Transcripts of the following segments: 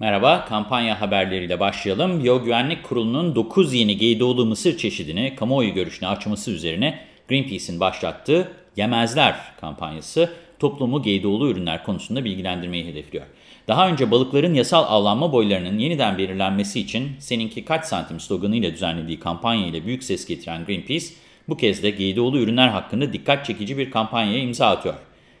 Merhaba, kampanya haberleriyle başlayalım. Biyogüvenlik Kurulu'nun 9 yeni Geydoğlu mısır çeşidini kamuoyu görüşüne açması üzerine Greenpeace'in başlattığı Yemezler kampanyası toplumu Geydoğlu ürünler konusunda bilgilendirmeyi hedefliyor. Daha önce balıkların yasal avlanma boylarının yeniden belirlenmesi için seninki kaç santim sloganıyla düzenlediği kampanya ile büyük ses getiren Greenpeace, bu kez de Geydoğlu ürünler hakkında dikkat çekici bir kampanyaya imza atıyor.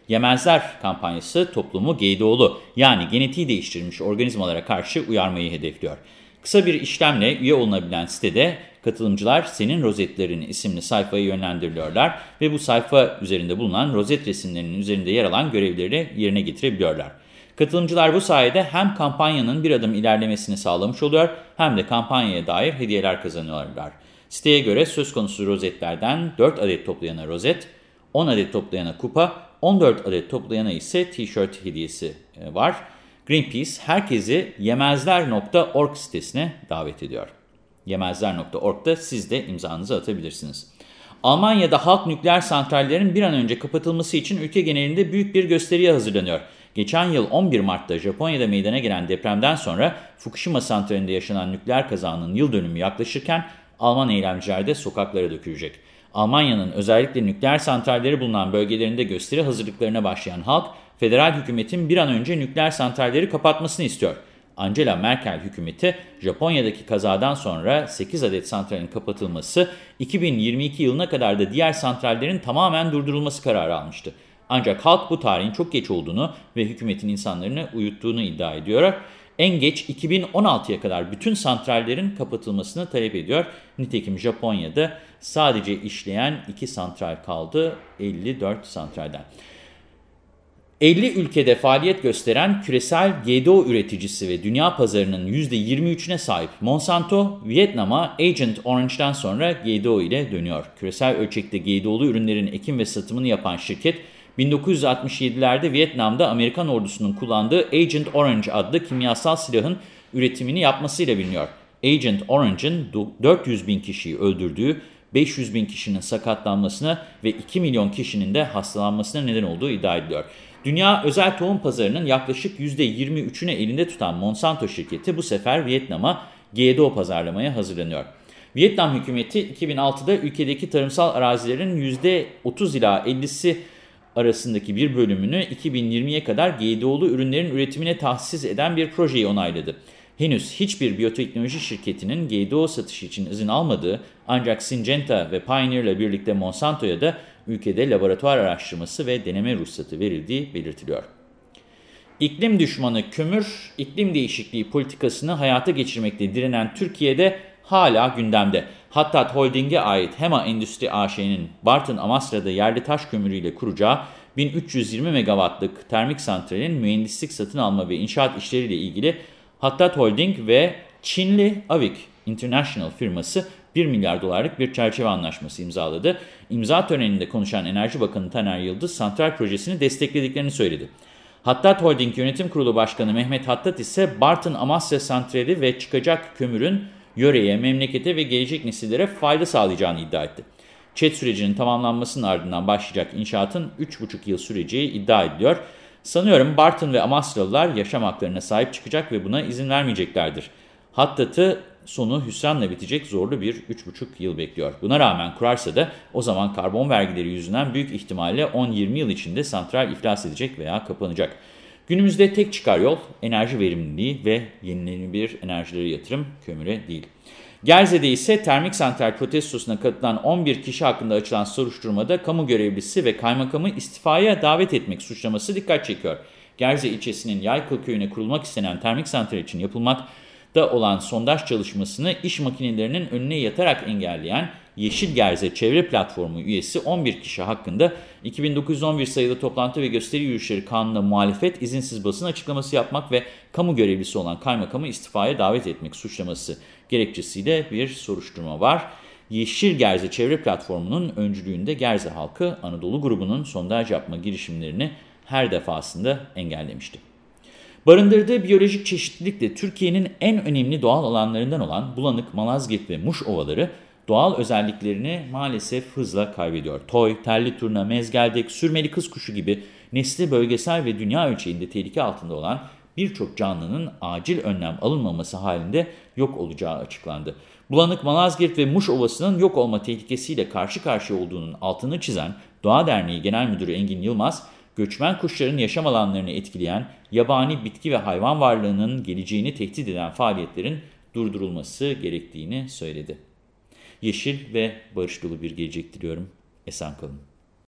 Yemezler kampanyası toplumu Geydoğlu yani genetiği değiştirilmiş organizmalara karşı uyarmayı hedefliyor. Kısa bir işlemle üye olunabilen sitede katılımcılar Senin Rozetlerin isimli sayfaya yönlendiriliyorlar ve bu sayfa üzerinde bulunan rozet resimlerinin üzerinde yer alan görevleri yerine getirebiliyorlar. Katılımcılar bu sayede hem kampanyanın bir adım ilerlemesini sağlamış oluyor hem de kampanyaya dair hediyeler kazanıyorlar. Siteye göre söz konusu rozetlerden 4 adet toplayana rozet, 10 adet toplayana kupa, 14 adet toplayana ise tişört hediyesi e, var. Greenpeace herkesi yemezler.org sitesine davet ediyor. Yemezler.org'da siz de imzanızı atabilirsiniz. Almanya'da halk nükleer santrallerin bir an önce kapatılması için ülke genelinde büyük bir gösteriye hazırlanıyor. Geçen yıl 11 Mart'ta Japonya'da meydana gelen depremden sonra Fukushima santralinde yaşanan nükleer kazanın yıl dönümü yaklaşırken Alman eylemciler de sokaklara dökülecek. Almanya'nın özellikle nükleer santralleri bulunan bölgelerinde gösteri hazırlıklarına başlayan halk, federal hükümetin bir an önce nükleer santralleri kapatmasını istiyor. Angela Merkel hükümeti Japonya'daki kazadan sonra 8 adet santralin kapatılması, 2022 yılına kadar da diğer santrallerin tamamen durdurulması kararı almıştı. Ancak halk bu tarihin çok geç olduğunu ve hükümetin insanlarını uyuttuğunu iddia ediyor. En geç 2016'ya kadar bütün santrallerin kapatılmasını talep ediyor. Nitekim Japonya'da sadece işleyen 2 santral kaldı 54 santralden. 50 ülkede faaliyet gösteren küresel GDO üreticisi ve dünya pazarının %23'üne sahip Monsanto, Vietnam'a Agent Orange'dan sonra GDO ile dönüyor. Küresel ölçekte GDO'lu ürünlerin ekim ve satımını yapan şirket, 1967'lerde Vietnam'da Amerikan ordusunun kullandığı Agent Orange adlı kimyasal silahın üretimini yapmasıyla biliniyor. Agent Orange'ın 400 bin kişiyi öldürdüğü, 500 bin kişinin sakatlanmasına ve 2 milyon kişinin de hastalanmasına neden olduğu iddia ediliyor. Dünya özel tohum pazarının yaklaşık %23'ünü elinde tutan Monsanto şirketi bu sefer Vietnam'a GDO pazarlamaya hazırlanıyor. Vietnam hükümeti 2006'da ülkedeki tarımsal arazilerin %30 ila 50'si arasındaki bir bölümünü 2020'ye kadar GDO'lu ürünlerin üretimine tahsis eden bir projeyi onayladı. Henüz hiçbir biyoteknoloji şirketinin GDO satışı için izin almadığı ancak Syngenta ve Pioneer ile birlikte Monsanto'ya da ülkede laboratuvar araştırması ve deneme ruhsatı verildiği belirtiliyor. İklim düşmanı kömür, iklim değişikliği politikasını hayata geçirmekte direnen Türkiye'de hala gündemde. Hattat Holding'e ait Hema Endüstri AŞ'nin Bartın Amasra'da yerli taş kömürüyle kuracağı 1320 megawattlık termik santralin mühendislik satın alma ve inşaat işleriyle ilgili Hattat Holding ve Çinli Avik International firması 1 milyar dolarlık bir çerçeve anlaşması imzaladı. İmza töreninde konuşan Enerji Bakanı Taner Yıldız santral projesini desteklediklerini söyledi. Hattat Holding Yönetim Kurulu Başkanı Mehmet Hattat ise Bartın Amasya Santrali ve çıkacak kömürün yöreye, memlekete ve gelecek nesillere fayda sağlayacağını iddia etti. ÇED sürecinin tamamlanmasının ardından başlayacak inşaatın 3,5 yıl süreceği iddia ediliyor. Sanıyorum Bartın ve Amasralılar yaşam haklarına sahip çıkacak ve buna izin vermeyeceklerdir. Hattat'ı sonu hüsranla bitecek zorlu bir 3,5 yıl bekliyor. Buna rağmen kurarsa da o zaman karbon vergileri yüzünden büyük ihtimalle 10-20 yıl içinde santral iflas edecek veya kapanacak. Günümüzde tek çıkar yol enerji verimliliği ve yenilenebilir enerjilere yatırım kömüre değil. Gerze'de ise termik santral protestosuna katılan 11 kişi hakkında açılan soruşturmada kamu görevlisi ve kaymakamı istifaya davet etmek suçlaması dikkat çekiyor. Gerze ilçesinin Yaykıl köyüne kurulmak istenen termik santral için yapılmakta olan sondaj çalışmasını iş makinelerinin önüne yatarak engelleyen Yeşil Gerze Çevre Platformu üyesi 11 kişi hakkında 2911 sayılı toplantı ve gösteri yürüyüşleri kanununa muhalefet, izinsiz basın açıklaması yapmak ve kamu görevlisi olan kaymakamı istifaya davet etmek suçlaması gerekçesiyle bir soruşturma var. Yeşil Gerze Çevre Platformu'nun öncülüğünde Gerze halkı Anadolu grubunun sondaj yapma girişimlerini her defasında engellemişti. Barındırdığı biyolojik çeşitlilik de Türkiye'nin en önemli doğal alanlarından olan Bulanık, Malazgirt ve Muş ovaları doğal özelliklerini maalesef hızla kaybediyor. Toy, terli turna, mezgeldek, sürmeli kız kuşu gibi nesli bölgesel ve dünya ölçeğinde tehlike altında olan birçok canlının acil önlem alınmaması halinde yok olacağı açıklandı. Bulanık Malazgirt ve Muş Ovası'nın yok olma tehlikesiyle karşı karşıya olduğunun altını çizen Doğa Derneği Genel Müdürü Engin Yılmaz, göçmen kuşların yaşam alanlarını etkileyen yabani bitki ve hayvan varlığının geleceğini tehdit eden faaliyetlerin durdurulması gerektiğini söyledi. Yeşil ve barış dolu bir gelecek diliyorum. Esen kalın.